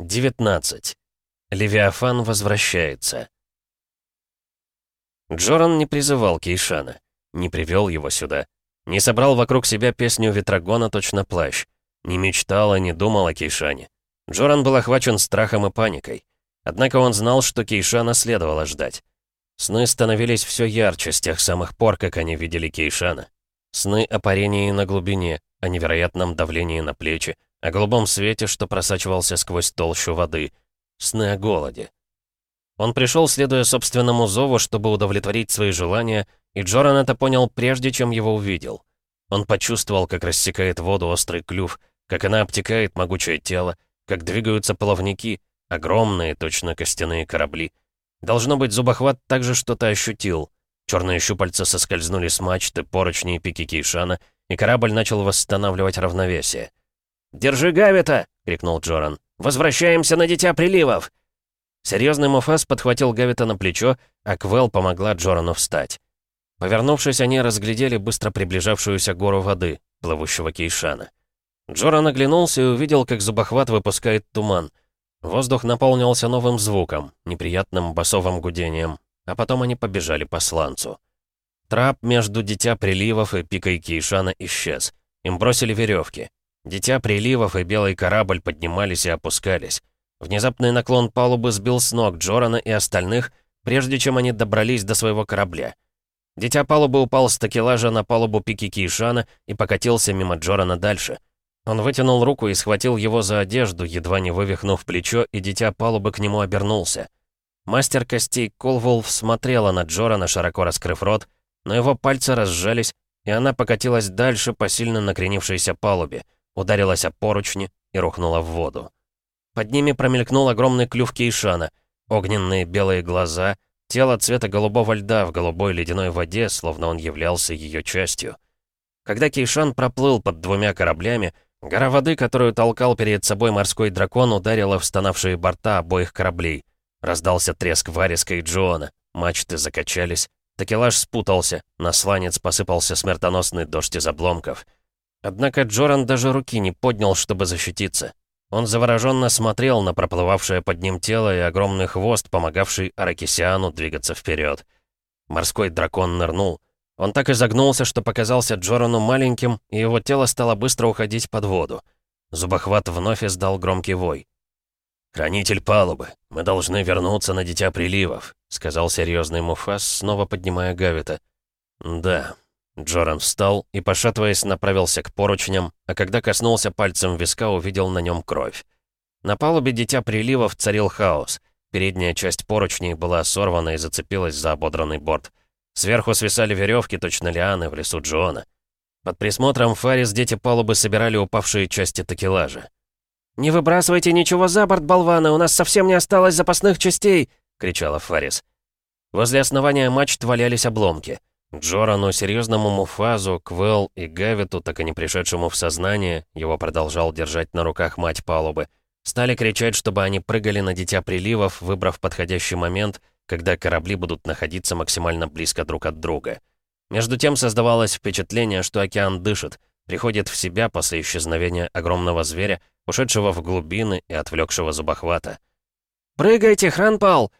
19. Левиафан возвращается. Джоран не призывал Кейшана, не привел его сюда, не собрал вокруг себя песню Ветрогона точно плащ, не мечтал и не думал о Кейшане. Джоран был охвачен страхом и паникой. Однако он знал, что Кейшана следовало ждать. Сны становились все ярче с тех самых пор, как они видели Кейшана. Сны о парении на глубине, о невероятном давлении на плечи, о голубом свете, что просачивался сквозь толщу воды, сны о голоде. Он пришел, следуя собственному зову, чтобы удовлетворить свои желания, и Джоран это понял прежде, чем его увидел. Он почувствовал, как рассекает воду острый клюв, как она обтекает могучее тело, как двигаются плавники, огромные, точно костяные корабли. Должно быть, зубохват также что-то ощутил. Черные щупальца соскользнули с мачты, поручни и пики Кейшана, и корабль начал восстанавливать равновесие. «Держи Гавита!» — крикнул Джоран. «Возвращаемся на Дитя Приливов!» Серьезный Муфас подхватил Гавита на плечо, а Квел помогла Джорану встать. Повернувшись, они разглядели быстро приближавшуюся гору воды, плывущего Кейшана. Джоран оглянулся и увидел, как зубохват выпускает туман. Воздух наполнился новым звуком, неприятным басовым гудением, а потом они побежали по сланцу. Трап между Дитя Приливов и Пикой Кейшана исчез. Им бросили веревки. Дитя приливов и белый корабль поднимались и опускались. Внезапный наклон палубы сбил с ног Джорана и остальных, прежде чем они добрались до своего корабля. Дитя палубы упал с такелажа на палубу пики Кейшана и покатился мимо Джорана дальше. Он вытянул руку и схватил его за одежду, едва не вывихнув плечо, и дитя палубы к нему обернулся. Мастер костей Колвулф смотрела на Джорана, широко раскрыв рот, но его пальцы разжались, и она покатилась дальше по сильно накренившейся палубе — ударилась о поручни и рухнула в воду. Под ними промелькнул огромный клюв Кейшана, огненные белые глаза, тело цвета голубого льда в голубой ледяной воде, словно он являлся ее частью. Когда Кейшан проплыл под двумя кораблями, гора воды, которую толкал перед собой морской дракон, ударила в стонавшие борта обоих кораблей. Раздался треск Вариска и Джоана, мачты закачались, такелаж спутался, на сланец посыпался смертоносный дождь из обломков — Однако Джоран даже руки не поднял, чтобы защититься. Он завороженно смотрел на проплывавшее под ним тело и огромный хвост, помогавший Аракисиану двигаться вперед. Морской дракон нырнул. Он так изогнулся, что показался Джорану маленьким, и его тело стало быстро уходить под воду. Зубохват вновь издал громкий вой. «Хранитель палубы, мы должны вернуться на Дитя Приливов», — сказал серьезный Муфас, снова поднимая Гавита. «Да, Джоран встал и, пошатываясь, направился к поручням, а когда коснулся пальцем виска, увидел на нем кровь. На палубе Дитя Приливов царил хаос. Передняя часть поручней была сорвана и зацепилась за ободранный борт. Сверху свисали веревки, точно лианы, в лесу Джона. Под присмотром Фарис дети палубы собирали упавшие части такелажа. «Не выбрасывайте ничего за борт, болваны, у нас совсем не осталось запасных частей!» — кричала Фарис. Возле основания мачт валялись обломки — Джорану, серьезному Муфазу, Квел и Гавиту, так и не пришедшему в сознание, его продолжал держать на руках мать палубы, стали кричать, чтобы они прыгали на дитя приливов, выбрав подходящий момент, когда корабли будут находиться максимально близко друг от друга. Между тем создавалось впечатление, что океан дышит, приходит в себя после исчезновения огромного зверя, ушедшего в глубины и отвлекшего зубохвата. «Прыгайте, Хранпал!»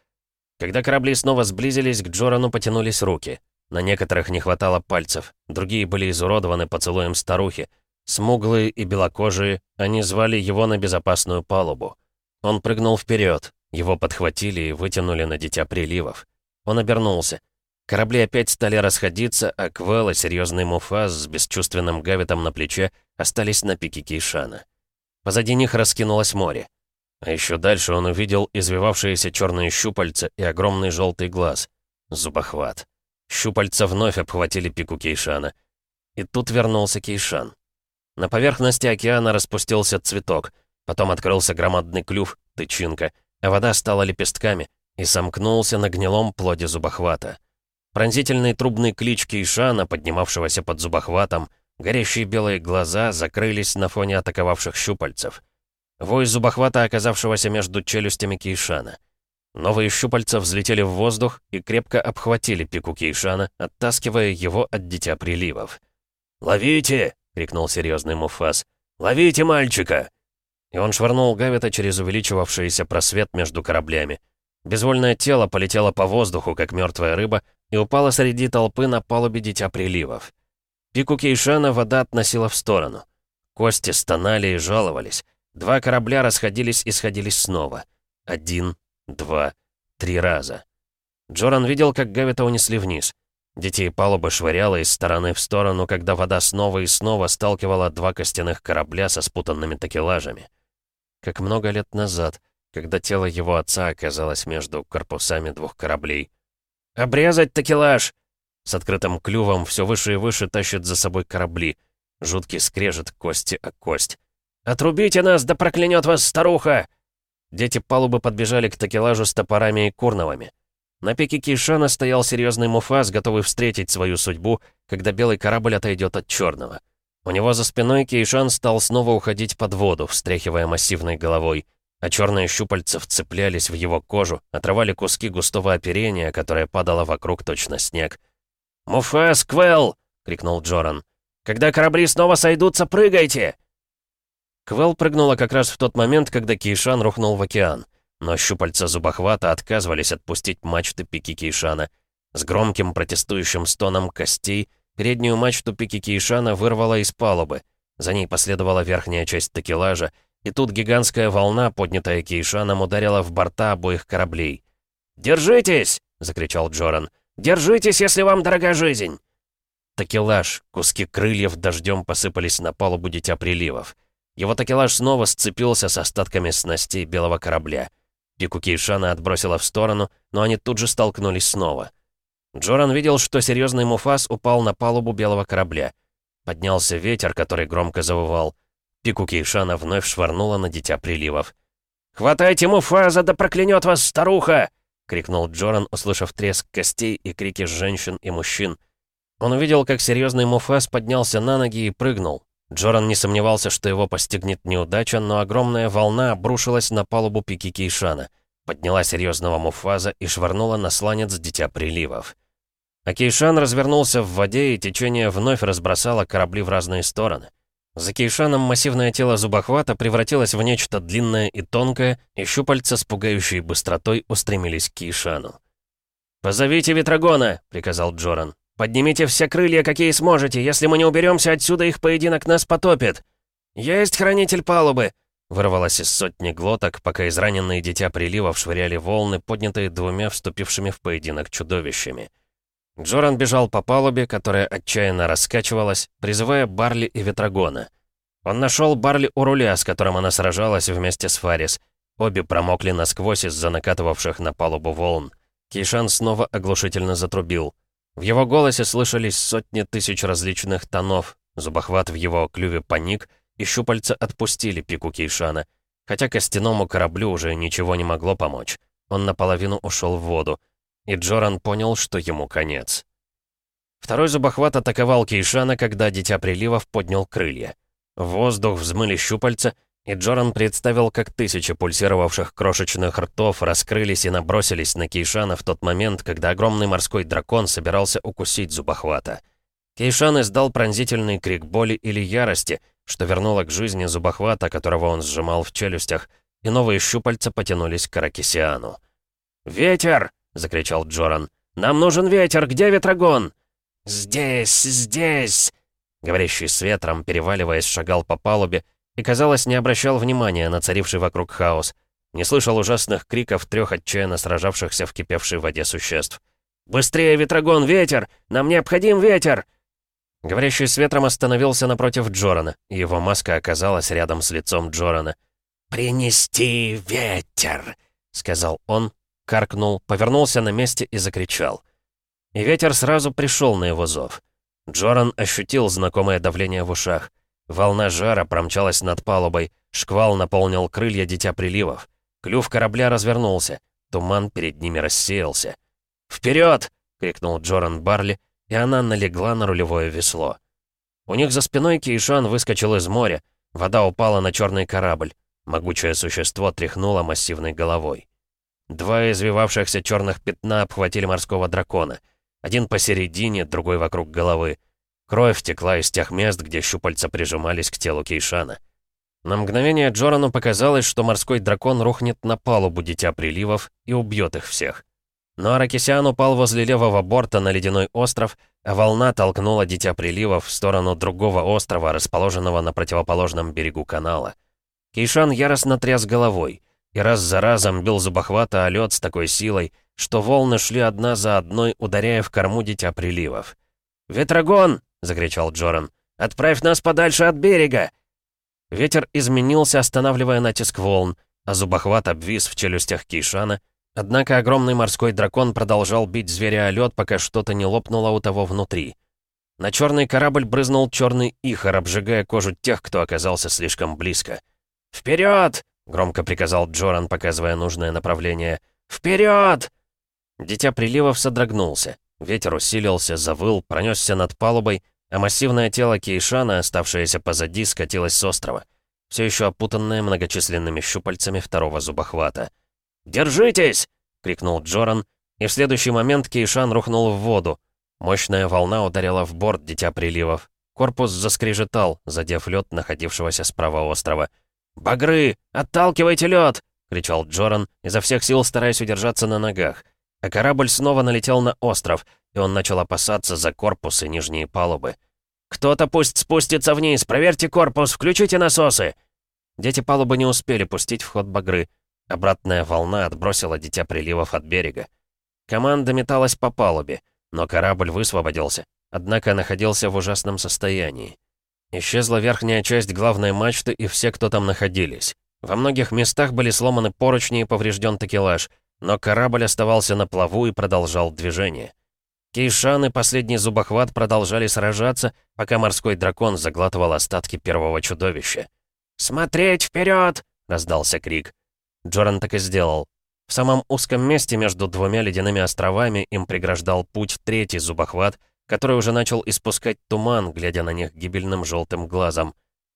Когда корабли снова сблизились, к Джорану потянулись руки — на некоторых не хватало пальцев, другие были изуродованы поцелуем старухи. Смуглые и белокожие, они звали его на безопасную палубу. Он прыгнул вперед, его подхватили и вытянули на дитя приливов. Он обернулся. Корабли опять стали расходиться, а Квелл и серьезный Муфаз с бесчувственным гавитом на плече остались на пике Кейшана. Позади них раскинулось море. А еще дальше он увидел извивавшиеся черные щупальца и огромный желтый глаз. Зубохват. Щупальца вновь обхватили пику Кейшана. И тут вернулся Кейшан. На поверхности океана распустился цветок, потом открылся громадный клюв, тычинка, а вода стала лепестками и сомкнулся на гнилом плоде зубохвата. Пронзительный трубный клич Кейшана, поднимавшегося под зубохватом, горящие белые глаза закрылись на фоне атаковавших щупальцев. Вой зубохвата, оказавшегося между челюстями Кейшана — Новые щупальца взлетели в воздух и крепко обхватили пику Кейшана, оттаскивая его от дитя приливов. «Ловите!» — крикнул серьезный Муфас. «Ловите мальчика!» И он швырнул Гавита через увеличивавшийся просвет между кораблями. Безвольное тело полетело по воздуху, как мертвая рыба, и упало среди толпы на палубе Дитя Приливов. Пику Кейшана вода относила в сторону. Кости стонали и жаловались. Два корабля расходились и сходились снова. Один два, три раза. Джоран видел, как Гавита унесли вниз. Детей палубы швыряло из стороны в сторону, когда вода снова и снова сталкивала два костяных корабля со спутанными такелажами. Как много лет назад, когда тело его отца оказалось между корпусами двух кораблей. «Обрезать такелаж!» С открытым клювом все выше и выше тащит за собой корабли. Жуткий скрежет кости о кость. «Отрубите нас, да проклянет вас старуха!» Дети палубы подбежали к такелажу с топорами и курновами. На пике Кишана стоял серьезный муфас, готовый встретить свою судьбу, когда белый корабль отойдет от черного. У него за спиной Кейшан стал снова уходить под воду, встряхивая массивной головой, а черные щупальца вцеплялись в его кожу, отрывали куски густого оперения, которое падало вокруг точно снег. «Муфас, Квелл!» — крикнул Джоран. «Когда корабли снова сойдутся, прыгайте!» Квел прыгнула как раз в тот момент, когда Кейшан рухнул в океан. Но щупальца зубохвата отказывались отпустить мачты пики Кейшана. С громким протестующим стоном костей переднюю мачту пики Кейшана вырвала из палубы. За ней последовала верхняя часть такелажа, и тут гигантская волна, поднятая Кейшаном, ударила в борта обоих кораблей. «Держитесь!» — закричал Джоран. «Держитесь, если вам дорога жизнь!» Такелаж, куски крыльев дождем посыпались на палубу Дитя Приливов. Его такелаж снова сцепился с остатками снастей белого корабля. Пику Кейшана отбросила в сторону, но они тут же столкнулись снова. Джоран видел, что серьезный Муфас упал на палубу белого корабля. Поднялся ветер, который громко завывал. Пику Кейшана вновь швырнула на дитя приливов. «Хватайте Муфаза, да проклянет вас старуха!» — крикнул Джоран, услышав треск костей и крики женщин и мужчин. Он увидел, как серьезный Муфас поднялся на ноги и прыгнул. Джоран не сомневался, что его постигнет неудача, но огромная волна обрушилась на палубу пики Кейшана, подняла серьезного муфаза и швырнула на сланец Дитя Приливов. А Кейшан развернулся в воде, и течение вновь разбросало корабли в разные стороны. За Кейшаном массивное тело зубохвата превратилось в нечто длинное и тонкое, и щупальца с пугающей быстротой устремились к Кейшану. «Позовите Ветрогона!» — приказал Джоран. Поднимите все крылья, какие сможете. Если мы не уберемся отсюда, их поединок нас потопит. Есть хранитель палубы!» Вырвалась из сотни глоток, пока израненные дитя приливов швыряли волны, поднятые двумя вступившими в поединок чудовищами. Джоран бежал по палубе, которая отчаянно раскачивалась, призывая Барли и Ветрогона. Он нашел Барли у руля, с которым она сражалась вместе с Фарис. Обе промокли насквозь из-за накатывавших на палубу волн. Кейшан снова оглушительно затрубил — в его голосе слышались сотни тысяч различных тонов. Зубохват в его клюве паник, и щупальца отпустили пику Кейшана. Хотя костяному кораблю уже ничего не могло помочь. Он наполовину ушел в воду. И Джоран понял, что ему конец. Второй зубохват атаковал Кейшана, когда Дитя Приливов поднял крылья. В воздух взмыли щупальца — и Джоран представил, как тысячи пульсировавших крошечных ртов раскрылись и набросились на Кейшана в тот момент, когда огромный морской дракон собирался укусить зубохвата. Кейшан издал пронзительный крик боли или ярости, что вернуло к жизни зубохвата, которого он сжимал в челюстях, и новые щупальца потянулись к Аракисиану. «Ветер!» — закричал Джоран. «Нам нужен ветер! Где ветрогон?» «Здесь, здесь!» Говорящий с ветром, переваливаясь, шагал по палубе, и, казалось, не обращал внимания на царивший вокруг хаос. Не слышал ужасных криков трех отчаянно сражавшихся в кипевшей воде существ. «Быстрее, Ветрогон, ветер! Нам необходим ветер!» Говорящий с ветром остановился напротив Джорана, и его маска оказалась рядом с лицом Джорана. «Принести ветер!» — сказал он, каркнул, повернулся на месте и закричал. И ветер сразу пришел на его зов. Джоран ощутил знакомое давление в ушах. Волна жара промчалась над палубой, шквал наполнил крылья Дитя Приливов. Клюв корабля развернулся, туман перед ними рассеялся. «Вперед!» — крикнул Джоран Барли, и она налегла на рулевое весло. У них за спиной Кейшан выскочил из моря, вода упала на черный корабль, могучее существо тряхнуло массивной головой. Два извивавшихся черных пятна обхватили морского дракона. Один посередине, другой вокруг головы. Кровь текла из тех мест, где щупальца прижимались к телу Кейшана. На мгновение Джорану показалось, что морской дракон рухнет на палубу Дитя Приливов и убьет их всех. Но Аракисян упал возле левого борта на ледяной остров, а волна толкнула Дитя Приливов в сторону другого острова, расположенного на противоположном берегу канала. Кейшан яростно тряс головой и раз за разом бил зубохвата о лед с такой силой, что волны шли одна за одной, ударяя в корму Дитя Приливов. «Ветрогон!» — закричал Джоран. «Отправь нас подальше от берега!» Ветер изменился, останавливая натиск волн, а зубохват обвис в челюстях Кейшана. Однако огромный морской дракон продолжал бить зверя о лед, пока что-то не лопнуло у того внутри. На черный корабль брызнул черный ихор, обжигая кожу тех, кто оказался слишком близко. «Вперед!» — громко приказал Джоран, показывая нужное направление. «Вперед!» Дитя приливов содрогнулся. Ветер усилился, завыл, пронёсся над палубой, а массивное тело Кейшана, оставшееся позади, скатилось с острова, все еще опутанное многочисленными щупальцами второго зубохвата. «Держитесь!» — крикнул Джоран, и в следующий момент Кейшан рухнул в воду. Мощная волна ударила в борт Дитя Приливов. Корпус заскрежетал, задев лед, находившегося справа острова. «Багры! Отталкивайте лед!» — кричал Джоран, изо всех сил стараясь удержаться на ногах. А корабль снова налетел на остров, и он начал опасаться за корпус и нижние палубы. «Кто-то пусть спустится вниз! Проверьте корпус! Включите насосы!» Дети палубы не успели пустить в ход багры. Обратная волна отбросила дитя приливов от берега. Команда металась по палубе, но корабль высвободился, однако находился в ужасном состоянии. Исчезла верхняя часть главной мачты и все, кто там находились. Во многих местах были сломаны поручни и поврежден такелаж — но корабль оставался на плаву и продолжал движение. Кейшан и последний зубохват продолжали сражаться, пока морской дракон заглатывал остатки первого чудовища. «Смотреть вперед!» — раздался крик. Джоран так и сделал. В самом узком месте между двумя ледяными островами им преграждал путь третий зубохват, который уже начал испускать туман, глядя на них гибельным желтым глазом.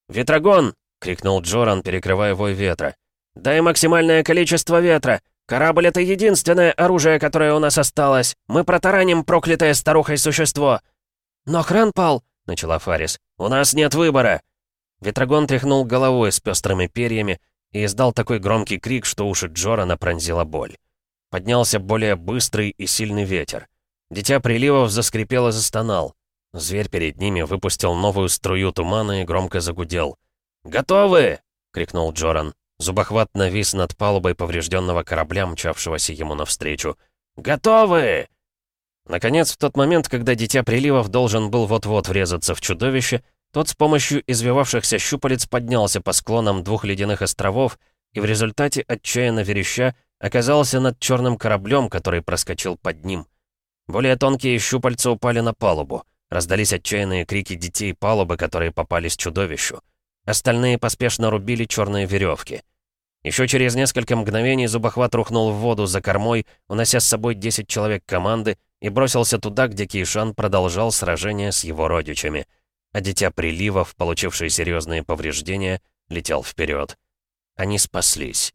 «Ветрогон!» — крикнул Джоран, перекрывая вой ветра. «Дай максимальное количество ветра! «Корабль — это единственное оружие, которое у нас осталось. Мы протараним проклятое старухой существо». «Но хран пал», — начала Фарис. «У нас нет выбора». Ветрогон тряхнул головой с пестрыми перьями и издал такой громкий крик, что уши Джорана пронзила боль. Поднялся более быстрый и сильный ветер. Дитя приливов заскрипело и застонал. Зверь перед ними выпустил новую струю тумана и громко загудел. «Готовы!» — крикнул Джоран. Зубохват навис над палубой поврежденного корабля, мчавшегося ему навстречу. «Готовы!» Наконец, в тот момент, когда Дитя Приливов должен был вот-вот врезаться в чудовище, тот с помощью извивавшихся щупалец поднялся по склонам двух ледяных островов и в результате, отчаянно вереща, оказался над черным кораблем, который проскочил под ним. Более тонкие щупальца упали на палубу. Раздались отчаянные крики детей палубы, которые попались чудовищу. Остальные поспешно рубили черные веревки. Еще через несколько мгновений зубохват рухнул в воду за кормой, унося с собой 10 человек команды, и бросился туда, где Кейшан продолжал сражение с его родичами. А дитя приливов, получившие серьезные повреждения, летел вперед. Они спаслись.